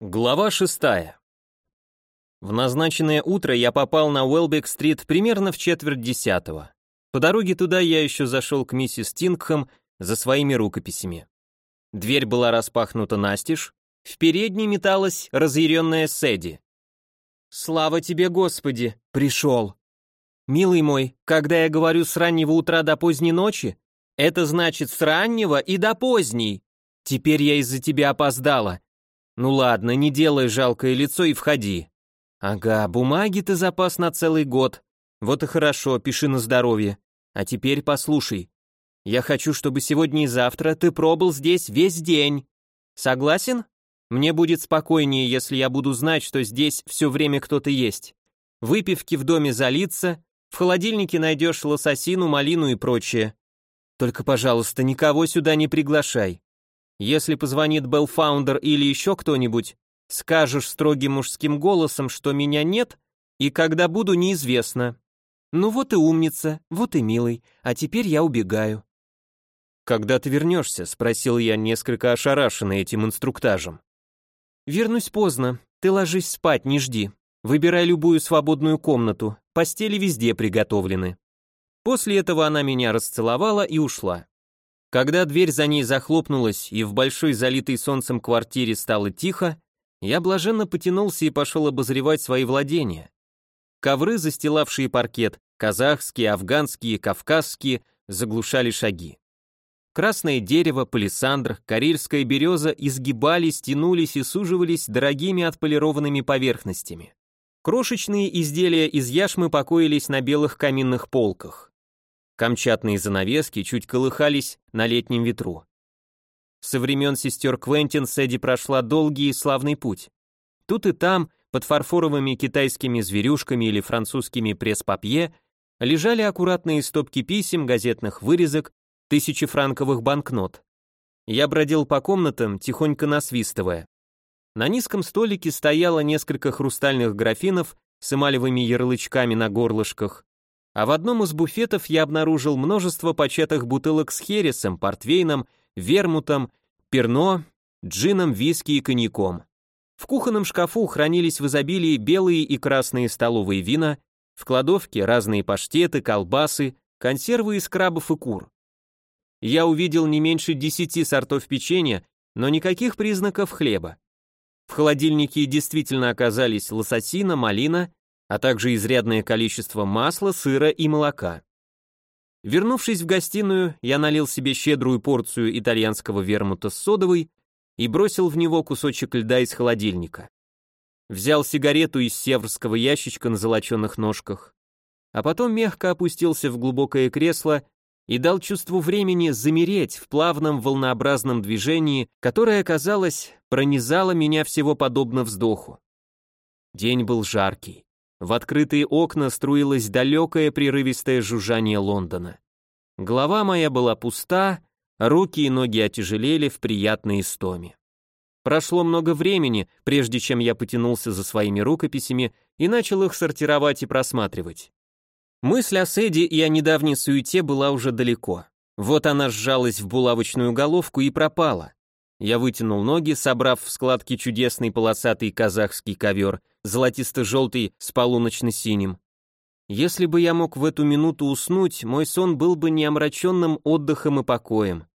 Глава шестая. В назначенное утро я попал на Уэлбек-стрит примерно в четверть десятого. По дороге туда я еще зашел к миссис Тингхэм за своими рукописями. Дверь была распахнута настежь, в передней металась разъяренная Сэдди. «Слава тебе, Господи! Пришел!» «Милый мой, когда я говорю с раннего утра до поздней ночи, это значит с раннего и до поздней. Теперь я из-за тебя опоздала, ну ладно, не делай жалкое лицо и входи. Ага, бумаги-то запас на целый год. Вот и хорошо, пиши на здоровье. А теперь послушай. Я хочу, чтобы сегодня и завтра ты пробыл здесь весь день. Согласен? Мне будет спокойнее, если я буду знать, что здесь все время кто-то есть. Выпивки в доме залиться, в холодильнике найдешь лососину, малину и прочее. Только, пожалуйста, никого сюда не приглашай. Если позвонит Белфаундер или еще кто-нибудь, скажешь строгим мужским голосом, что меня нет, и когда буду, неизвестно. Ну вот и умница, вот и милый, а теперь я убегаю. «Когда ты вернешься?» — спросил я, несколько ошарашенный этим инструктажем. «Вернусь поздно. Ты ложись спать, не жди. Выбирай любую свободную комнату. Постели везде приготовлены». После этого она меня расцеловала и ушла. Когда дверь за ней захлопнулась и в большой залитой солнцем квартире стало тихо, я блаженно потянулся и пошел обозревать свои владения. Ковры, застилавшие паркет, казахские, афганские, кавказские, заглушали шаги. Красное дерево, палисандр, карельская береза изгибались, тянулись и суживались дорогими отполированными поверхностями. Крошечные изделия из яшмы покоились на белых каминных полках. Камчатные занавески чуть колыхались на летнем ветру. Со времен сестер Квентин Сэдди прошла долгий и славный путь. Тут и там, под фарфоровыми китайскими зверюшками или французскими пресс-папье, лежали аккуратные стопки писем, газетных вырезок, тысячи франковых банкнот. Я бродил по комнатам, тихонько насвистывая. На низком столике стояло несколько хрустальных графинов с эмалевыми ярлычками на горлышках, а в одном из буфетов я обнаружил множество початых бутылок с хересом, портвейном, вермутом, перно, джином, виски и коньяком. В кухонном шкафу хранились в изобилии белые и красные столовые вина, в кладовке разные паштеты, колбасы, консервы из крабов и кур. Я увидел не меньше десяти сортов печенья, но никаких признаков хлеба. В холодильнике действительно оказались лососина, малина а также изрядное количество масла, сыра и молока. Вернувшись в гостиную, я налил себе щедрую порцию итальянского вермута с содовой и бросил в него кусочек льда из холодильника. Взял сигарету из северского ящичка на золоченных ножках, а потом мягко опустился в глубокое кресло и дал чувству времени замереть в плавном волнообразном движении, которое, казалось, пронизало меня всего подобно вздоху. День был жаркий. В открытые окна струилось далекое прерывистое жужжание Лондона. Голова моя была пуста, руки и ноги отяжелели в приятной истоме. Прошло много времени, прежде чем я потянулся за своими рукописями и начал их сортировать и просматривать. Мысль о Сэдди и о недавней суете была уже далеко. Вот она сжалась в булавочную головку и пропала. Я вытянул ноги, собрав в складки чудесный полосатый казахский ковер, золотисто-желтый с полуночно-синим. Если бы я мог в эту минуту уснуть, мой сон был бы не омраченным отдыхом и покоем.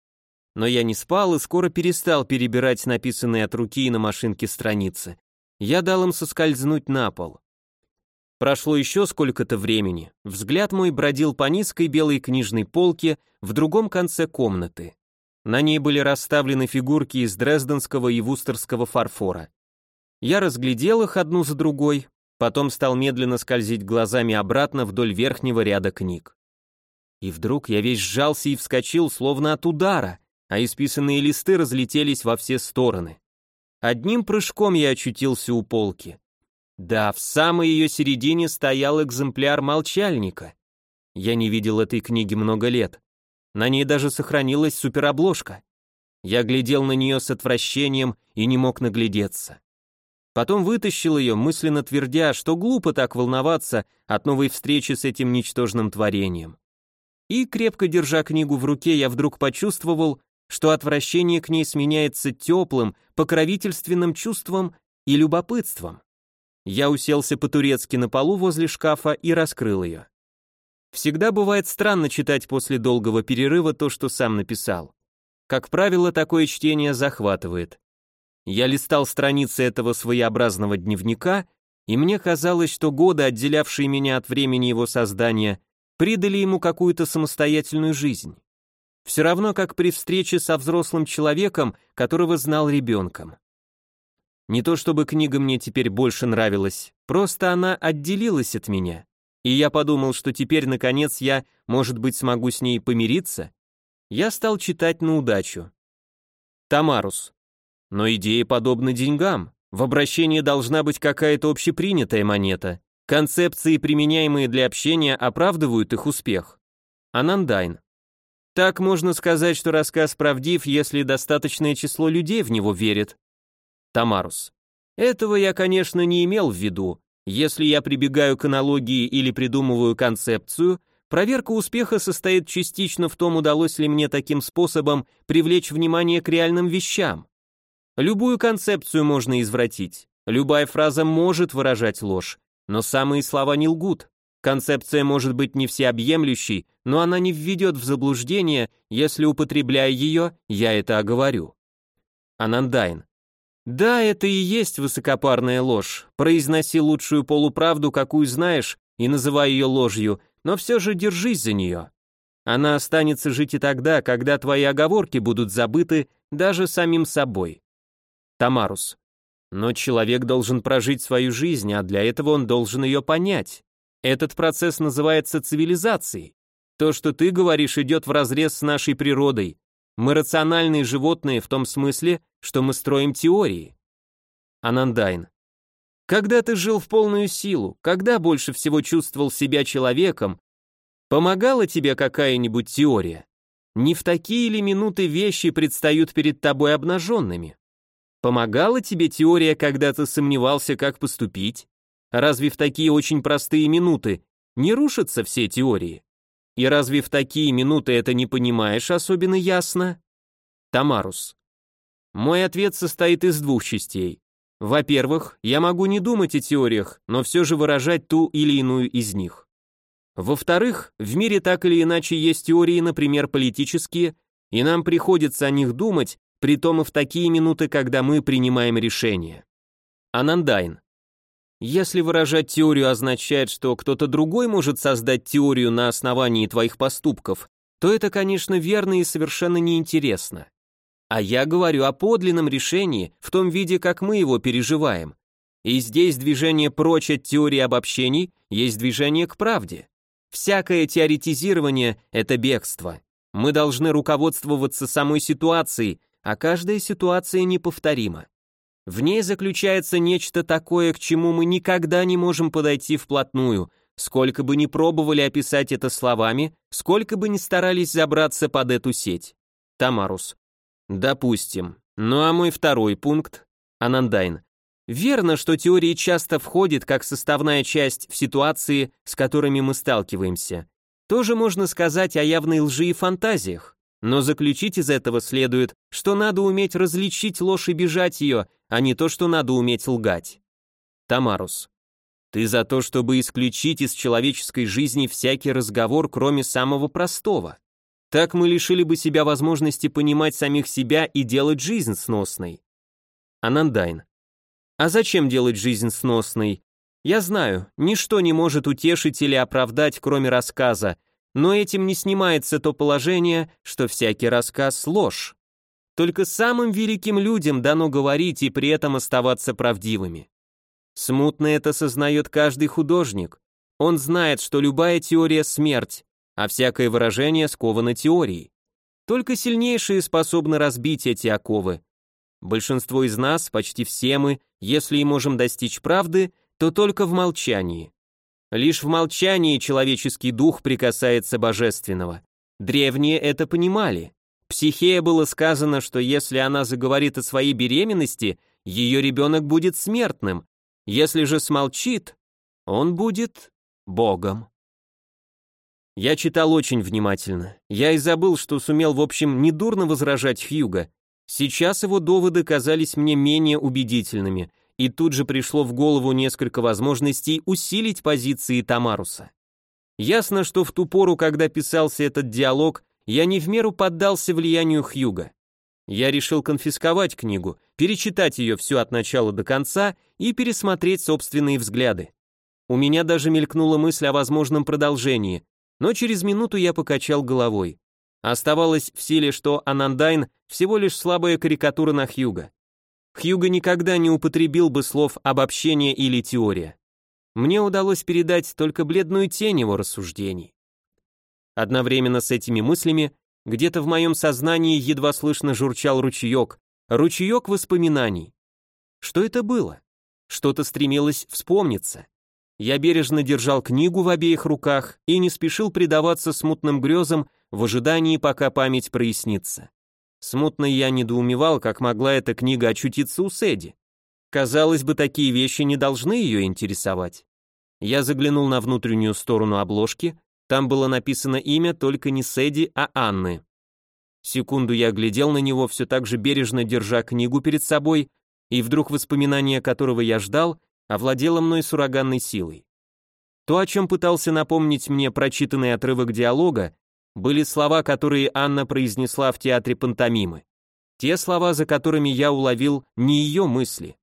Но я не спал и скоро перестал перебирать написанные от руки и на машинке страницы. Я дал им соскользнуть на пол. Прошло еще сколько-то времени. Взгляд мой бродил по низкой белой книжной полке в другом конце комнаты. На ней были расставлены фигурки из дрезденского и вустерского фарфора. Я разглядел их одну за другой, потом стал медленно скользить глазами обратно вдоль верхнего ряда книг. И вдруг я весь сжался и вскочил, словно от удара, а исписанные листы разлетелись во все стороны. Одним прыжком я очутился у полки. Да, в самой ее середине стоял экземпляр молчальника. Я не видел этой книги много лет. На ней даже сохранилась суперобложка. Я глядел на нее с отвращением и не мог наглядеться. Потом вытащил ее, мысленно твердя, что глупо так волноваться от новой встречи с этим ничтожным творением. И, крепко держа книгу в руке, я вдруг почувствовал, что отвращение к ней сменяется теплым, покровительственным чувством и любопытством. Я уселся по-турецки на полу возле шкафа и раскрыл ее. Всегда бывает странно читать после долгого перерыва то, что сам написал. Как правило, такое чтение захватывает. Я листал страницы этого своеобразного дневника, и мне казалось, что годы, отделявшие меня от времени его создания, придали ему какую-то самостоятельную жизнь. Все равно, как при встрече со взрослым человеком, которого знал ребенком. Не то чтобы книга мне теперь больше нравилась, просто она отделилась от меня. И я подумал, что теперь, наконец, я, может быть, смогу с ней помириться. Я стал читать на удачу. Тамарус. Но идея подобна деньгам. В обращении должна быть какая-то общепринятая монета. Концепции, применяемые для общения, оправдывают их успех. Анандайн. Так можно сказать, что рассказ правдив, если достаточное число людей в него верит. Тамарус. Этого я, конечно, не имел в виду. Если я прибегаю к аналогии или придумываю концепцию, проверка успеха состоит частично в том, удалось ли мне таким способом привлечь внимание к реальным вещам. Любую концепцию можно извратить, любая фраза может выражать ложь, но самые слова не лгут. Концепция может быть не всеобъемлющей, но она не введет в заблуждение, если, употребляя ее, я это оговорю. Анандайн. Да, это и есть высокопарная ложь. Произноси лучшую полуправду, какую знаешь, и называй ее ложью, но все же держись за нее. Она останется жить и тогда, когда твои оговорки будут забыты даже самим собой. Тамарус. Но человек должен прожить свою жизнь, а для этого он должен ее понять. Этот процесс называется цивилизацией. То, что ты говоришь, идет вразрез с нашей природой, мы рациональные животные в том смысле, что мы строим теории. Анандайн. Когда ты жил в полную силу, когда больше всего чувствовал себя человеком, помогала тебе какая-нибудь теория? Не в такие ли минуты вещи предстают перед тобой обнаженными? Помогала тебе теория, когда ты сомневался, как поступить? Разве в такие очень простые минуты не рушатся все теории? И разве в такие минуты это не понимаешь особенно ясно? Тамарус. Мой ответ состоит из двух частей. Во-первых, я могу не думать о теориях, но все же выражать ту или иную из них. Во-вторых, в мире так или иначе есть теории, например, политические, и нам приходится о них думать, при том и в такие минуты, когда мы принимаем решения. Анандайн. Если выражать теорию означает, что кто-то другой может создать теорию на основании твоих поступков, то это, конечно, верно и совершенно неинтересно. А я говорю о подлинном решении в том виде, как мы его переживаем. И здесь движение прочь от теории обобщений есть движение к правде. Всякое теоретизирование – это бегство. Мы должны руководствоваться самой ситуацией, а каждая ситуация неповторима. В ней заключается нечто такое, к чему мы никогда не можем подойти вплотную, сколько бы ни пробовали описать это словами, сколько бы ни старались забраться под эту сеть. Тамарус. Допустим. Ну а мой второй пункт? Анандайн. Верно, что теория часто входит как составная часть в ситуации, с которыми мы сталкиваемся. Тоже можно сказать о явной лжи и фантазиях. Но заключить из этого следует, что надо уметь различить ложь и бежать ее, а не то, что надо уметь лгать. Тамарус. Ты за то, чтобы исключить из человеческой жизни всякий разговор, кроме самого простого. Так мы лишили бы себя возможности понимать самих себя и делать жизнь сносной. Анандайн. А зачем делать жизнь сносной? Я знаю, ничто не может утешить или оправдать, кроме рассказа, но этим не снимается то положение, что всякий рассказ – ложь. Только самым великим людям дано говорить и при этом оставаться правдивыми. Смутно это сознает каждый художник. Он знает, что любая теория – смерть, а всякое выражение сковано теорией. Только сильнейшие способны разбить эти оковы. Большинство из нас, почти все мы, если и можем достичь правды, то только в молчании. Лишь в молчании человеческий дух прикасается божественного. Древние это понимали. Психея было сказано, что если она заговорит о своей беременности, ее ребенок будет смертным. Если же смолчит, он будет Богом. Я читал очень внимательно. Я и забыл, что сумел, в общем, недурно возражать Хьюга. Сейчас его доводы казались мне менее убедительными, и тут же пришло в голову несколько возможностей усилить позиции Тамаруса. Ясно, что в ту пору, когда писался этот диалог, я не в меру поддался влиянию Хьюга. Я решил конфисковать книгу, перечитать ее всю от начала до конца и пересмотреть собственные взгляды. У меня даже мелькнула мысль о возможном продолжении, но через минуту я покачал головой. Оставалось в силе, что Анандайн всего лишь слабая карикатура на Хьюга. Хьюга никогда не употребил бы слов обобщение или теория. Мне удалось передать только бледную тень его рассуждений. Одновременно с этими мыслями где-то в моем сознании едва слышно журчал ручеек, ручеек воспоминаний. Что это было? Что-то стремилось вспомниться. Я бережно держал книгу в обеих руках и не спешил предаваться смутным грезам в ожидании, пока память прояснится. Смутно я недоумевал, как могла эта книга очутиться у Сэдди. Казалось бы, такие вещи не должны ее интересовать. Я заглянул на внутреннюю сторону обложки, там было написано имя только не Сэдди, а Анны. Секунду я глядел на него, все так же бережно держа книгу перед собой, и вдруг воспоминание, которого я ждал, овладело мной с силой. То, о чем пытался напомнить мне прочитанный отрывок диалога, были слова, которые Анна произнесла в театре пантомимы. Те слова, за которыми я уловил не ее мысли.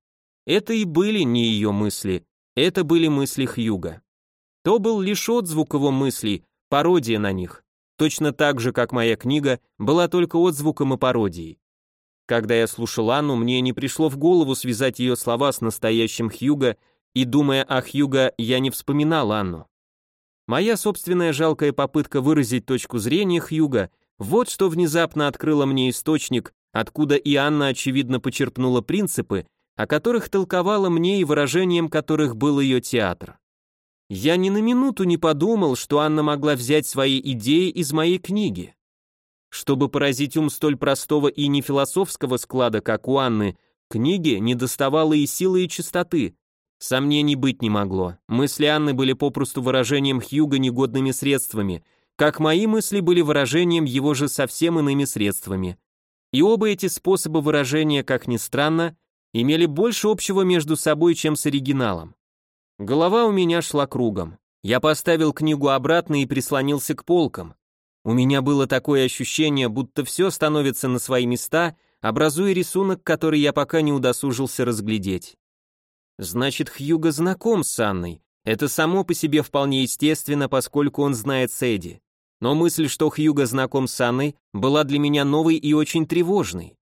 Это и были не ее мысли, это были мысли Хьюга. То был лишь отзвук его мыслей, пародия на них, точно так же, как моя книга была только отзвуком и пародией. Когда я слушал Анну, мне не пришло в голову связать ее слова с настоящим Хьюга, и думая о Хьюга, я не вспоминал Анну. Моя собственная жалкая попытка выразить точку зрения Хьюга, вот что внезапно открыло мне источник, откуда и Анна очевидно почерпнула принципы, о которых толковала мне и выражением которых был ее театр. Я ни на минуту не подумал, что Анна могла взять свои идеи из моей книги. Чтобы поразить ум столь простого и не философского склада, как у Анны, книге не доставало и силы, и чистоты, Сомнений быть не могло. Мысли Анны были попросту выражением Хьюга негодными средствами, как мои мысли были выражением его же совсем иными средствами. И оба эти способа выражения, как ни странно, имели больше общего между собой, чем с оригиналом. Голова у меня шла кругом. Я поставил книгу обратно и прислонился к полкам. У меня было такое ощущение, будто все становится на свои места, образуя рисунок, который я пока не удосужился разглядеть. Значит, Хьюго знаком с Анной. Это само по себе вполне естественно, поскольку он знает Сэдди. Но мысль, что Хьюго знаком с Анной, была для меня новой и очень тревожной.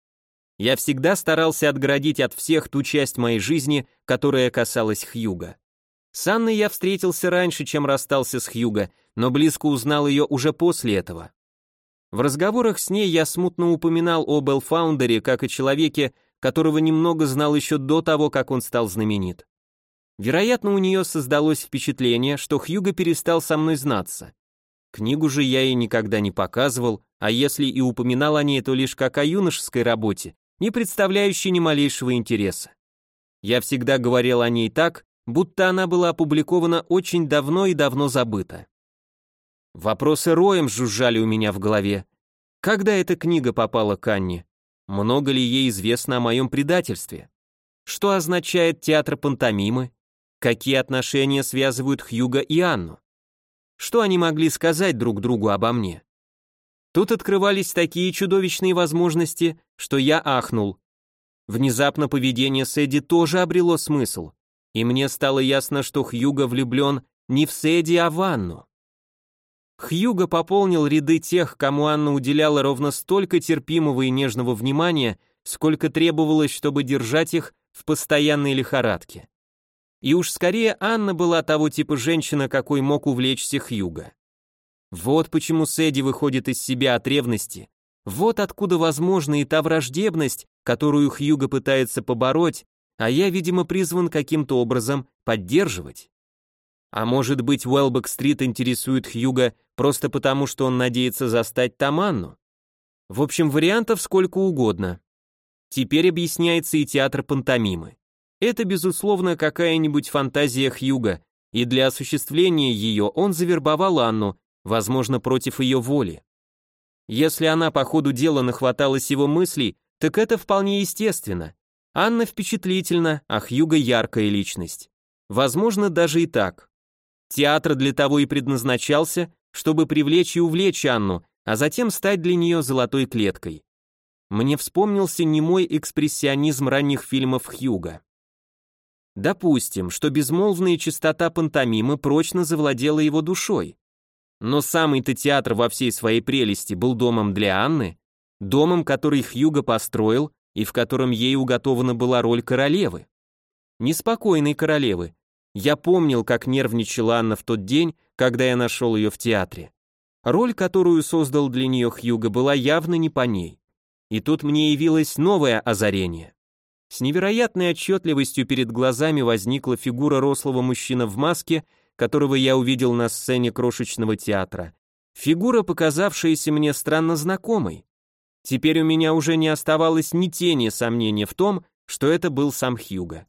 Я всегда старался отгородить от всех ту часть моей жизни, которая касалась Хьюга. С Анной я встретился раньше, чем расстался с Хьюго, но близко узнал ее уже после этого. В разговорах с ней я смутно упоминал о Белфаундере как о человеке, которого немного знал еще до того, как он стал знаменит. Вероятно, у нее создалось впечатление, что Хьюго перестал со мной знаться. Книгу же я ей никогда не показывал, а если и упоминал о ней, то лишь как о юношеской работе, не представляющей ни малейшего интереса. Я всегда говорил о ней так, будто она была опубликована очень давно и давно забыта. Вопросы роем жужжали у меня в голове. Когда эта книга попала к Анне? Много ли ей известно о моем предательстве? Что означает театр пантомимы? Какие отношения связывают Хьюга и Анну? Что они могли сказать друг другу обо мне? Тут открывались такие чудовищные возможности, что я ахнул. Внезапно поведение Сэдди тоже обрело смысл, и мне стало ясно, что Хьюга влюблен не в Сэдди, а в Анну. Хьюго пополнил ряды тех, кому Анна уделяла ровно столько терпимого и нежного внимания, сколько требовалось, чтобы держать их в постоянной лихорадке. И уж скорее Анна была того типа женщина, какой мог увлечься Хьюго. Вот почему Сэдди выходит из себя от ревности, вот откуда возможна и та враждебность, которую Хьюго пытается побороть, а я, видимо, призван каким-то образом поддерживать. А может быть, Уэлбек-стрит интересует Хьюга просто потому, что он надеется застать Таманну? В общем, вариантов сколько угодно. Теперь объясняется и театр пантомимы. Это, безусловно, какая-нибудь фантазия Хьюга, и для осуществления ее он завербовал Анну, возможно, против ее воли. Если она по ходу дела нахваталась его мыслей, так это вполне естественно. Анна впечатлительна, а Хьюго яркая личность. Возможно, даже и так. Театр для того и предназначался, чтобы привлечь и увлечь Анну, а затем стать для нее золотой клеткой. Мне вспомнился немой экспрессионизм ранних фильмов Хьюга. Допустим, что безмолвная чистота пантомимы прочно завладела его душой. Но самый-то театр во всей своей прелести был домом для Анны, домом, который Хьюго построил и в котором ей уготована была роль королевы. Неспокойной королевы. Я помнил, как нервничала Анна в тот день, когда я нашел ее в театре. Роль, которую создал для нее Хьюго, была явно не по ней. И тут мне явилось новое озарение. С невероятной отчетливостью перед глазами возникла фигура рослого мужчины в маске, которого я увидел на сцене крошечного театра. Фигура, показавшаяся мне странно знакомой. Теперь у меня уже не оставалось ни тени сомнения в том, что это был сам Хьюго.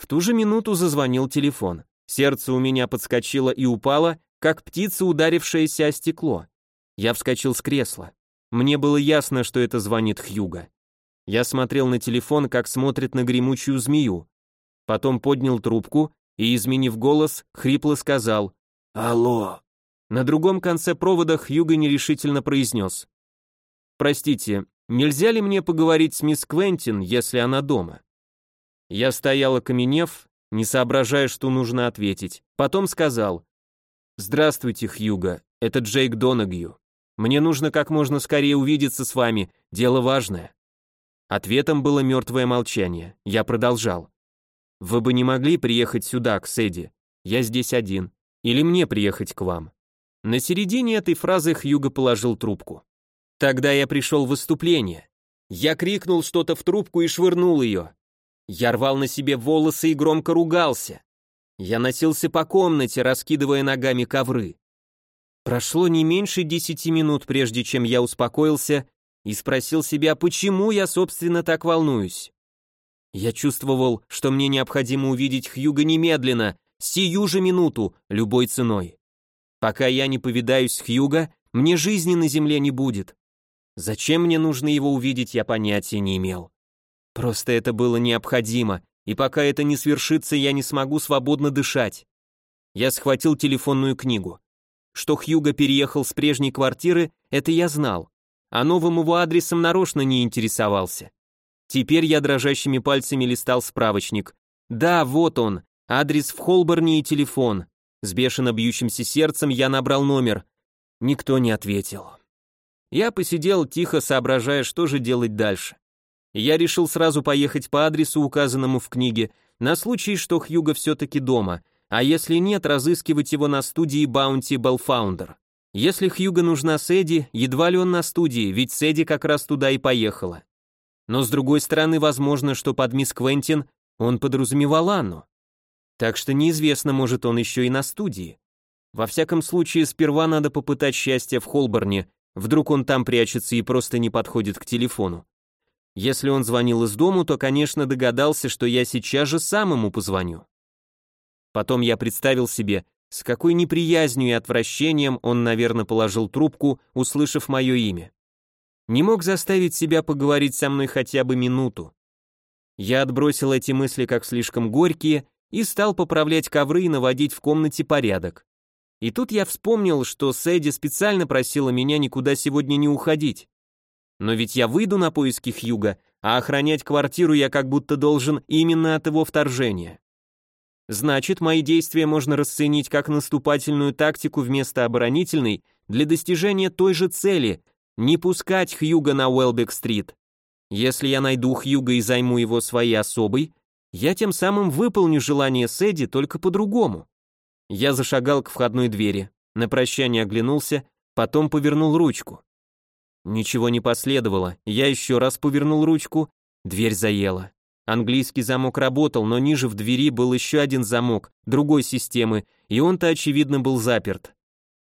В ту же минуту зазвонил телефон. Сердце у меня подскочило и упало, как птица, ударившаяся о стекло. Я вскочил с кресла. Мне было ясно, что это звонит Хьюго. Я смотрел на телефон, как смотрит на гремучую змею. Потом поднял трубку и, изменив голос, хрипло сказал «Алло». На другом конце провода Хьюго нерешительно произнес «Простите, нельзя ли мне поговорить с мисс Квентин, если она дома?» Я стоял окаменев, не соображая, что нужно ответить. Потом сказал «Здравствуйте, Хьюго, это Джейк Донагью. Мне нужно как можно скорее увидеться с вами, дело важное». Ответом было мертвое молчание. Я продолжал. «Вы бы не могли приехать сюда, к Сэдди? Я здесь один. Или мне приехать к вам?» На середине этой фразы Хьюго положил трубку. Тогда я пришел в выступление. Я крикнул что-то в трубку и швырнул ее. Я рвал на себе волосы и громко ругался. Я носился по комнате, раскидывая ногами ковры. Прошло не меньше десяти минут, прежде чем я успокоился и спросил себя, почему я, собственно, так волнуюсь. Я чувствовал, что мне необходимо увидеть Хьюга немедленно, сию же минуту, любой ценой. Пока я не повидаюсь с Хьюга, мне жизни на земле не будет. Зачем мне нужно его увидеть, я понятия не имел. Просто это было необходимо, и пока это не свершится, я не смогу свободно дышать. Я схватил телефонную книгу. Что Хьюго переехал с прежней квартиры, это я знал а новым его адресом нарочно не интересовался. Теперь я дрожащими пальцами листал справочник. Да, вот он, адрес в Холборне и телефон. С бешено бьющимся сердцем я набрал номер. Никто не ответил. Я посидел, тихо соображая, что же делать дальше. Я решил сразу поехать по адресу, указанному в книге, на случай, что Хьюго все-таки дома, а если нет, разыскивать его на студии Bounty Bellfounder. Если Хьюго нужна Сэдди, едва ли он на студии, ведь Сэдди как раз туда и поехала. Но с другой стороны, возможно, что под мисс Квентин он подразумевал Анну. Так что неизвестно, может он еще и на студии. Во всяком случае, сперва надо попытать счастье в Холборне, вдруг он там прячется и просто не подходит к телефону. Если он звонил из дому, то, конечно, догадался, что я сейчас же сам ему позвоню. Потом я представил себе, с какой неприязнью и отвращением он, наверное, положил трубку, услышав мое имя. Не мог заставить себя поговорить со мной хотя бы минуту. Я отбросил эти мысли как слишком горькие и стал поправлять ковры и наводить в комнате порядок. И тут я вспомнил, что Сэдди специально просила меня никуда сегодня не уходить. Но ведь я выйду на поиски Хьюга, а охранять квартиру я как будто должен именно от его вторжения. Значит, мои действия можно расценить как наступательную тактику вместо оборонительной для достижения той же цели – не пускать Хьюга на Уэлбек-стрит. Если я найду Хьюга и займу его своей особой, я тем самым выполню желание Сэдди только по-другому. Я зашагал к входной двери, на прощание оглянулся, потом повернул ручку. Ничего не последовало, я еще раз повернул ручку, дверь заела. Английский замок работал, но ниже в двери был еще один замок, другой системы, и он-то, очевидно, был заперт.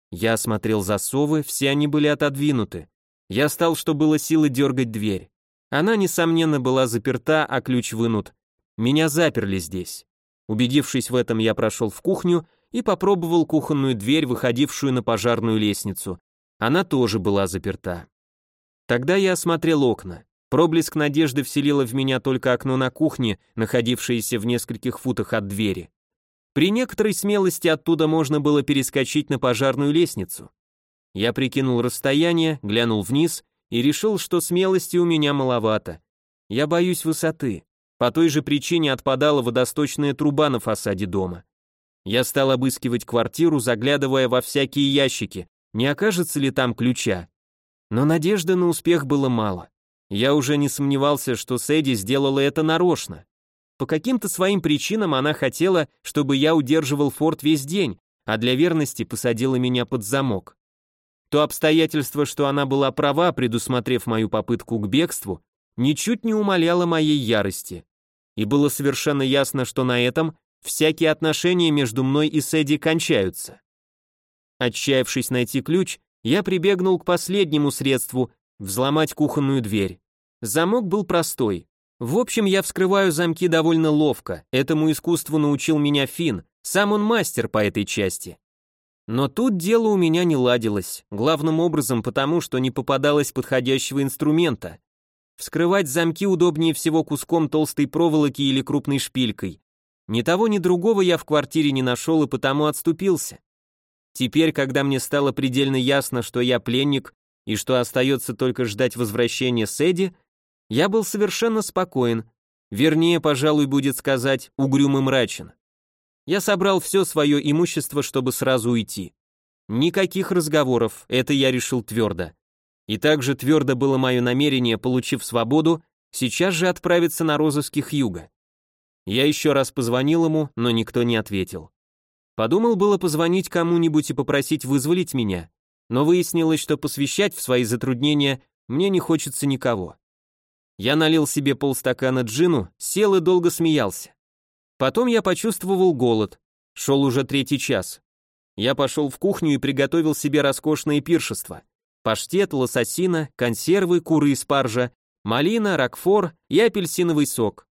Я осмотрел засовы, все они были отодвинуты. Я стал, что было силы дергать дверь. Она, несомненно, была заперта, а ключ вынут. Меня заперли здесь. Убедившись в этом, я прошел в кухню и попробовал кухонную дверь, выходившую на пожарную лестницу. Она тоже была заперта. Тогда я осмотрел окна. Проблеск надежды вселило в меня только окно на кухне, находившееся в нескольких футах от двери. При некоторой смелости оттуда можно было перескочить на пожарную лестницу. Я прикинул расстояние, глянул вниз и решил, что смелости у меня маловато. Я боюсь высоты. По той же причине отпадала водосточная труба на фасаде дома. Я стал обыскивать квартиру, заглядывая во всякие ящики, не окажется ли там ключа. Но надежды на успех было мало. Я уже не сомневался, что Сэдди сделала это нарочно. По каким-то своим причинам она хотела, чтобы я удерживал форт весь день, а для верности посадила меня под замок. То обстоятельство, что она была права, предусмотрев мою попытку к бегству, ничуть не умаляло моей ярости. И было совершенно ясно, что на этом всякие отношения между мной и Сэдди кончаются. Отчаявшись найти ключ, я прибегнул к последнему средству взломать кухонную дверь. Замок был простой. В общем, я вскрываю замки довольно ловко. Этому искусству научил меня Финн, сам он мастер по этой части. Но тут дело у меня не ладилось, главным образом потому, что не попадалось подходящего инструмента. Вскрывать замки удобнее всего куском толстой проволоки или крупной шпилькой. Ни того, ни другого я в квартире не нашел и потому отступился. Теперь, когда мне стало предельно ясно, что я пленник и что остается только ждать возвращения Сэдди, я был совершенно спокоен, вернее, пожалуй, будет сказать, угрюм и мрачен. Я собрал все свое имущество, чтобы сразу уйти. Никаких разговоров, это я решил твердо. И также твердо было мое намерение, получив свободу, сейчас же отправиться на розыски Хьюга. Я еще раз позвонил ему, но никто не ответил. Подумал было позвонить кому-нибудь и попросить вызволить меня, но выяснилось, что посвящать в свои затруднения мне не хочется никого. Я налил себе полстакана джину, сел и долго смеялся. Потом я почувствовал голод. Шел уже третий час. Я пошел в кухню и приготовил себе роскошное пиршество. Паштет, лососина, консервы, куры из спаржа, малина, ракфор и апельсиновый сок.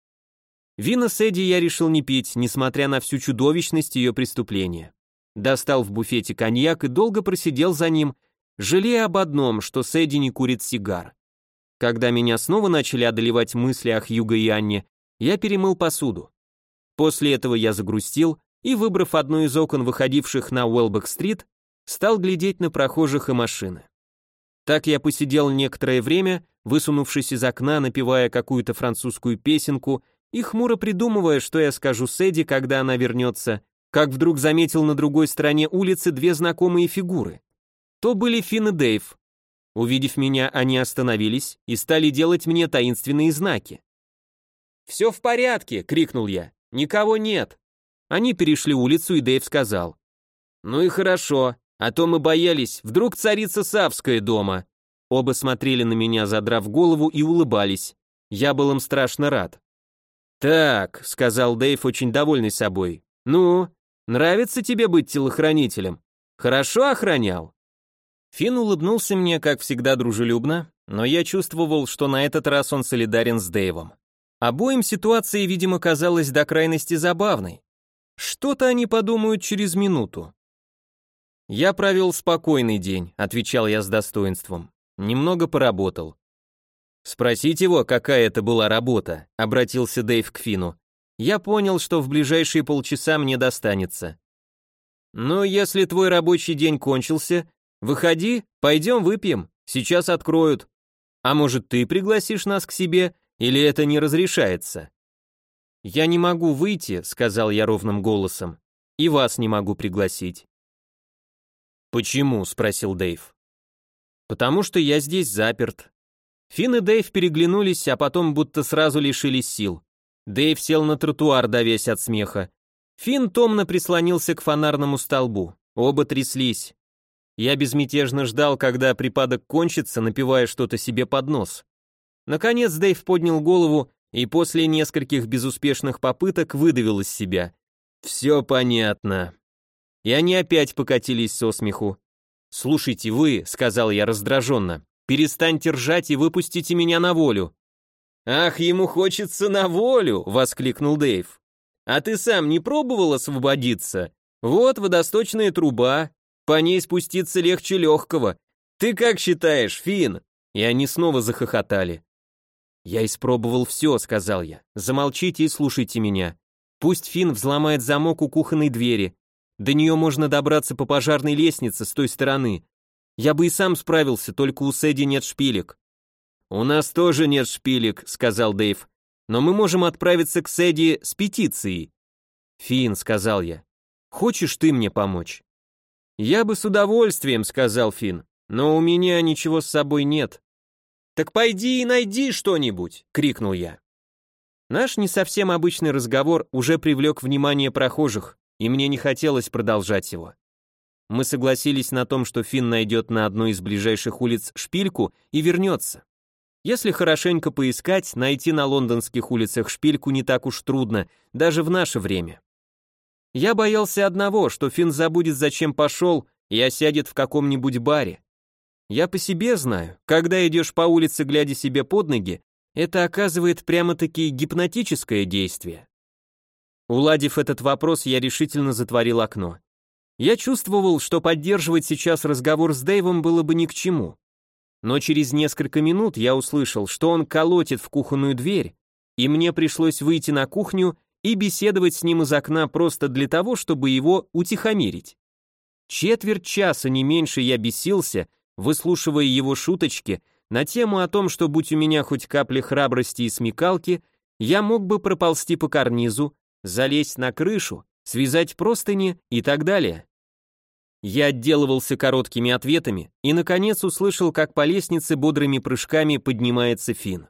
Вина с Эдди я решил не пить, несмотря на всю чудовищность ее преступления. Достал в буфете коньяк и долго просидел за ним, жалея об одном, что Сэдди не курит сигар. Когда меня снова начали одолевать мысли о Хьюго и Анне, я перемыл посуду. После этого я загрустил и, выбрав одно из окон, выходивших на Уэлбек-стрит, стал глядеть на прохожих и машины. Так я посидел некоторое время, высунувшись из окна, напевая какую-то французскую песенку и хмуро придумывая, что я скажу Сэдди, когда она вернется, как вдруг заметил на другой стороне улицы две знакомые фигуры. То были Финн и Дэйв. Увидев меня, они остановились и стали делать мне таинственные знаки. «Все в порядке!» — крикнул я. «Никого нет!» Они перешли улицу, и Дэйв сказал. «Ну и хорошо, а то мы боялись, вдруг царица Савская дома». Оба смотрели на меня, задрав голову, и улыбались. Я был им страшно рад. «Так», — сказал Дэйв, очень довольный собой. «Ну, Нравится тебе быть телохранителем? Хорошо охранял?» Финн улыбнулся мне, как всегда, дружелюбно, но я чувствовал, что на этот раз он солидарен с Дэйвом. Обоим ситуация, видимо, казалась до крайности забавной. Что-то они подумают через минуту. «Я провел спокойный день», — отвечал я с достоинством. «Немного поработал». «Спросить его, какая это была работа», — обратился Дэйв к Фину я понял, что в ближайшие полчаса мне достанется. «Ну, если твой рабочий день кончился, выходи, пойдем выпьем, сейчас откроют. А может, ты пригласишь нас к себе, или это не разрешается?» «Я не могу выйти», — сказал я ровным голосом, — «и вас не могу пригласить». «Почему?» — спросил Дэйв. «Потому что я здесь заперт». Финн и Дэйв переглянулись, а потом будто сразу лишились сил. Дэйв сел на тротуар, давясь от смеха. Финн томно прислонился к фонарному столбу. Оба тряслись. Я безмятежно ждал, когда припадок кончится, напивая что-то себе под нос. Наконец Дэйв поднял голову и после нескольких безуспешных попыток выдавил из себя. «Все понятно». И они опять покатились со смеху. «Слушайте, вы», — сказал я раздраженно, — «перестаньте ржать и выпустите меня на волю». «Ах, ему хочется на волю!» — воскликнул Дэйв. «А ты сам не пробовал освободиться? Вот водосточная труба, по ней спуститься легче легкого. Ты как считаешь, Фин? И они снова захохотали. «Я испробовал все», — сказал я. «Замолчите и слушайте меня. Пусть Финн взломает замок у кухонной двери. До нее можно добраться по пожарной лестнице с той стороны. Я бы и сам справился, только у Сэдди нет шпилек». «У нас тоже нет шпилек», — сказал Дэйв. «Но мы можем отправиться к Сэдди с петицией». «Финн», — сказал я, — «хочешь ты мне помочь?» «Я бы с удовольствием», — сказал Финн, — «но у меня ничего с собой нет». «Так пойди и найди что-нибудь!» — крикнул я. Наш не совсем обычный разговор уже привлек внимание прохожих, и мне не хотелось продолжать его. Мы согласились на том, что Финн найдет на одной из ближайших улиц шпильку и вернется. Если хорошенько поискать, найти на лондонских улицах шпильку не так уж трудно, даже в наше время. Я боялся одного, что Финн забудет, зачем пошел, и осядет в каком-нибудь баре. Я по себе знаю, когда идешь по улице, глядя себе под ноги, это оказывает прямо-таки гипнотическое действие. Уладив этот вопрос, я решительно затворил окно. Я чувствовал, что поддерживать сейчас разговор с Дэйвом было бы ни к чему. Но через несколько минут я услышал, что он колотит в кухонную дверь, и мне пришлось выйти на кухню и беседовать с ним из окна просто для того, чтобы его утихомирить. Четверть часа, не меньше, я бесился, выслушивая его шуточки на тему о том, что будь у меня хоть капли храбрости и смекалки, я мог бы проползти по карнизу, залезть на крышу, связать простыни и так далее. Я отделывался короткими ответами и, наконец, услышал, как по лестнице бодрыми прыжками поднимается Фин.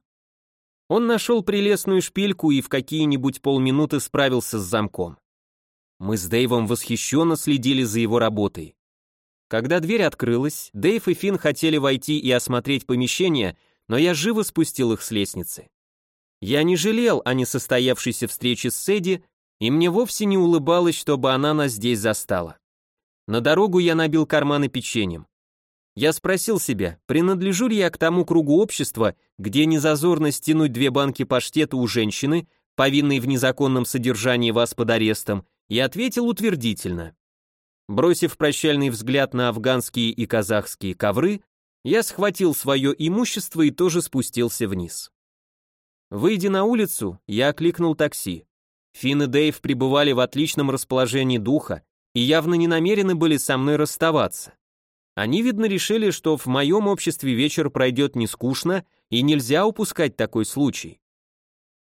Он нашел прелестную шпильку и в какие-нибудь полминуты справился с замком. Мы с Дэйвом восхищенно следили за его работой. Когда дверь открылась, Дэйв и Финн хотели войти и осмотреть помещение, но я живо спустил их с лестницы. Я не жалел о несостоявшейся встрече с Сэдди, и мне вовсе не улыбалось, чтобы она нас здесь застала. На дорогу я набил карманы печеньем. Я спросил себя, принадлежу ли я к тому кругу общества, где незазорно стянуть две банки паштета у женщины, повинной в незаконном содержании вас под арестом, и ответил утвердительно. Бросив прощальный взгляд на афганские и казахские ковры, я схватил свое имущество и тоже спустился вниз. Выйдя на улицу, я окликнул такси. Финн и Дэйв пребывали в отличном расположении духа и явно не намерены были со мной расставаться. Они, видно, решили, что в моем обществе вечер пройдет не скучно и нельзя упускать такой случай.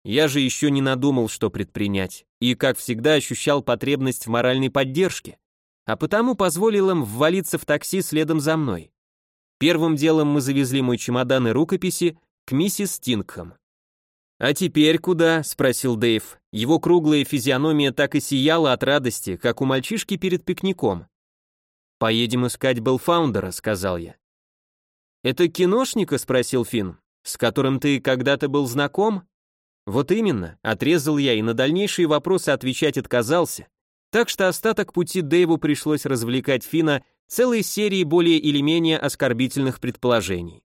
Я же еще не надумал, что предпринять, и, как всегда, ощущал потребность в моральной поддержке а потому позволил им ввалиться в такси следом за мной. Первым делом мы завезли мой чемодан и рукописи к миссис Тингхэм. «А теперь куда?» — спросил Дэйв. Его круглая физиономия так и сияла от радости, как у мальчишки перед пикником. «Поедем искать Белфаундера», — сказал я. «Это киношника?» — спросил Финн. «С которым ты когда-то был знаком?» «Вот именно», — отрезал я и на дальнейшие вопросы отвечать отказался, так что остаток пути Дэйву пришлось развлекать Фина целой серией более или менее оскорбительных предположений.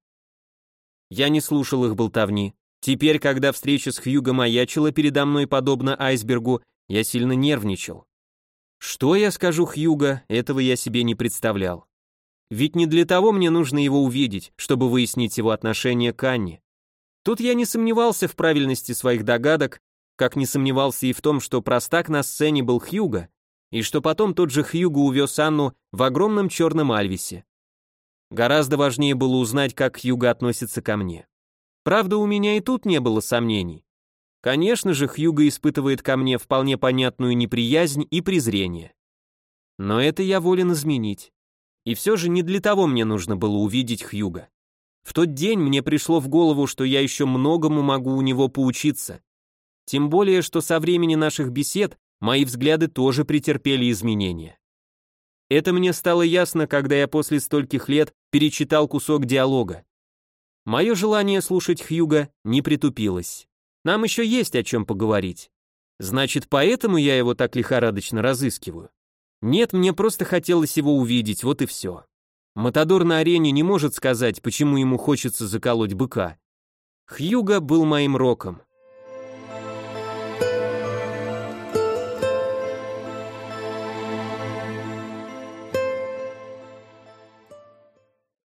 Я не слушал их болтовни. Теперь, когда встреча с Хьюго маячила передо мной подобно айсбергу, я сильно нервничал. Что я скажу Хьюго, этого я себе не представлял. Ведь не для того мне нужно его увидеть, чтобы выяснить его отношение к Анне. Тут я не сомневался в правильности своих догадок, как не сомневался и в том, что простак на сцене был Хьюго, и что потом тот же Хьюго увез Анну в огромном черном Альвисе. Гораздо важнее было узнать, как Хьюго относится ко мне. Правда, у меня и тут не было сомнений. Конечно же, Хьюго испытывает ко мне вполне понятную неприязнь и презрение. Но это я волен изменить. И все же не для того мне нужно было увидеть Хьюга. В тот день мне пришло в голову, что я еще многому могу у него поучиться. Тем более, что со времени наших бесед мои взгляды тоже претерпели изменения. Это мне стало ясно, когда я после стольких лет перечитал кусок диалога. Мое желание слушать Хьюга не притупилось. Нам еще есть о чем поговорить. Значит, поэтому я его так лихорадочно разыскиваю. Нет, мне просто хотелось его увидеть, вот и все. Матадор на арене не может сказать, почему ему хочется заколоть быка. Хьюга был моим роком.